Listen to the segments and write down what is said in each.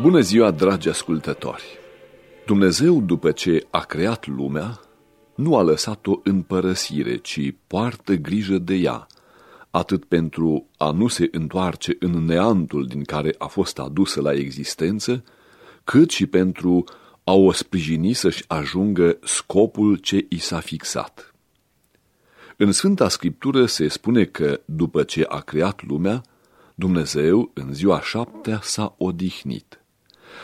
Bună ziua, dragi ascultători! Dumnezeu, după ce a creat lumea, nu a lăsat-o în părăsire, ci poartă grijă de ea, atât pentru a nu se întoarce în neantul din care a fost adusă la existență, cât și pentru a o sprijini să-și ajungă scopul ce i s-a fixat. În Sfânta Scriptură se spune că, după ce a creat lumea, Dumnezeu, în ziua șaptea, s-a odihnit.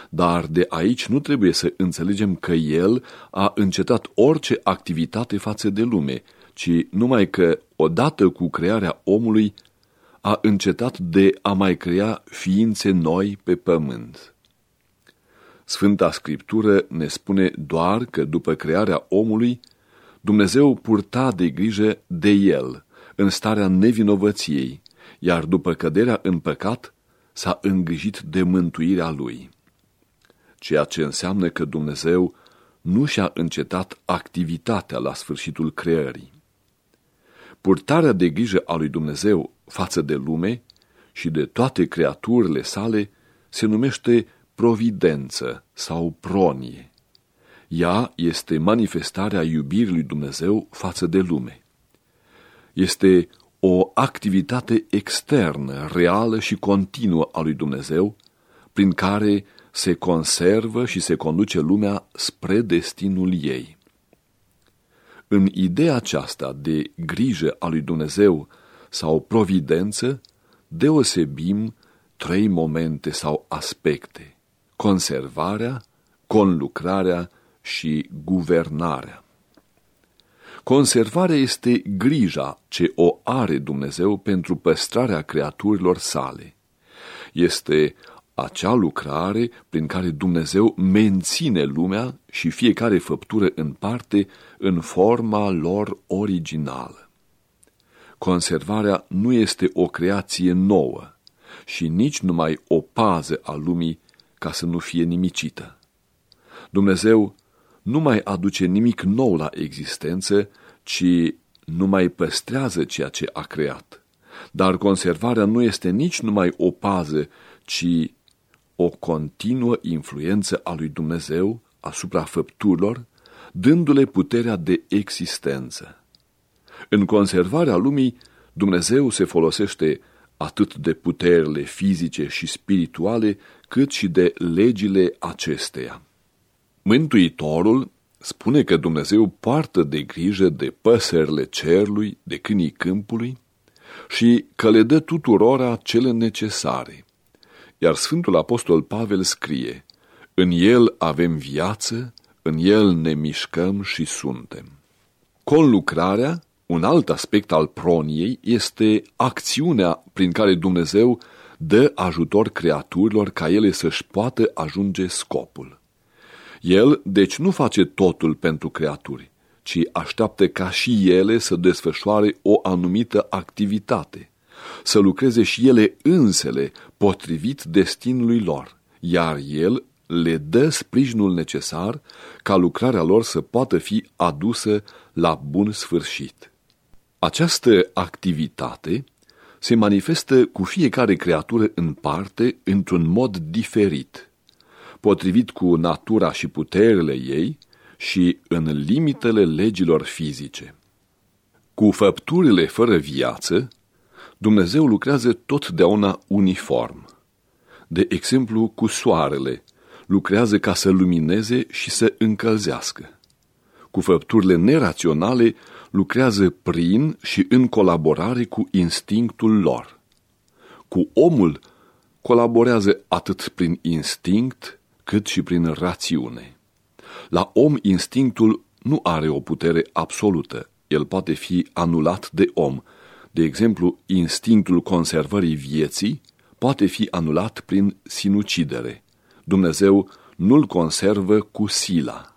Dar de aici nu trebuie să înțelegem că El a încetat orice activitate față de lume, ci numai că, odată cu crearea omului, a încetat de a mai crea ființe noi pe pământ. Sfânta Scriptură ne spune doar că după crearea omului, Dumnezeu purta de grijă de el, în starea nevinovăției, iar după căderea în păcat, s-a îngrijit de mântuirea lui ceea ce înseamnă că Dumnezeu nu și-a încetat activitatea la sfârșitul creării. Purtarea de grijă a lui Dumnezeu față de lume și de toate creaturile sale se numește providență sau pronie. Ea este manifestarea iubirii lui Dumnezeu față de lume. Este o activitate externă, reală și continuă a lui Dumnezeu, prin care se conservă și se conduce lumea spre destinul ei. În ideea aceasta de grijă a lui Dumnezeu sau providență, deosebim trei momente sau aspecte, conservarea, conlucrarea și guvernarea. Conservarea este grija ce o are Dumnezeu pentru păstrarea creaturilor sale. Este acea lucrare prin care Dumnezeu menține lumea și fiecare făptură în parte în forma lor originală. Conservarea nu este o creație nouă și nici numai o pază a lumii ca să nu fie nimicită. Dumnezeu nu mai aduce nimic nou la existență, ci nu mai păstrează ceea ce a creat. Dar conservarea nu este nici numai o pază, ci o continuă influență a lui Dumnezeu asupra făpturilor, dându-le puterea de existență. În conservarea lumii, Dumnezeu se folosește atât de puterile fizice și spirituale, cât și de legile acesteia. Mântuitorul spune că Dumnezeu poartă de grijă de păsările cerului, de câinii câmpului și că le dă tuturora cele necesare. Iar Sfântul Apostol Pavel scrie, În El avem viață, în El ne mișcăm și suntem. Conlucrarea, un alt aspect al proniei, este acțiunea prin care Dumnezeu dă ajutor creaturilor ca ele să-și poată ajunge scopul. El, deci, nu face totul pentru creaturi, ci așteaptă ca și ele să desfășoare o anumită activitate – să lucreze și ele însele potrivit destinului lor, iar el le dă sprijinul necesar ca lucrarea lor să poată fi adusă la bun sfârșit. Această activitate se manifestă cu fiecare creatură în parte într-un mod diferit, potrivit cu natura și puterile ei și în limitele legilor fizice. Cu făpturile fără viață, Dumnezeu lucrează totdeauna uniform. De exemplu, cu soarele, lucrează ca să lumineze și să încălzească. Cu făpturile neraționale, lucrează prin și în colaborare cu instinctul lor. Cu omul, colaborează atât prin instinct, cât și prin rațiune. La om, instinctul nu are o putere absolută. El poate fi anulat de om, de exemplu, instinctul conservării vieții poate fi anulat prin sinucidere. Dumnezeu nu-l conservă cu sila.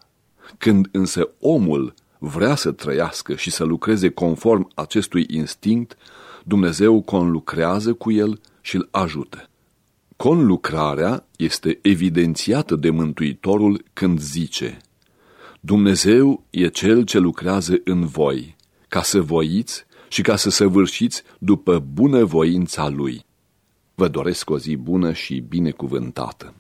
Când însă omul vrea să trăiască și să lucreze conform acestui instinct, Dumnezeu conlucrează cu el și îl ajută. Conlucrarea este evidențiată de Mântuitorul când zice Dumnezeu e cel ce lucrează în voi, ca să voiți și ca să săvârșiți după bunăvoința Lui. Vă doresc o zi bună și binecuvântată.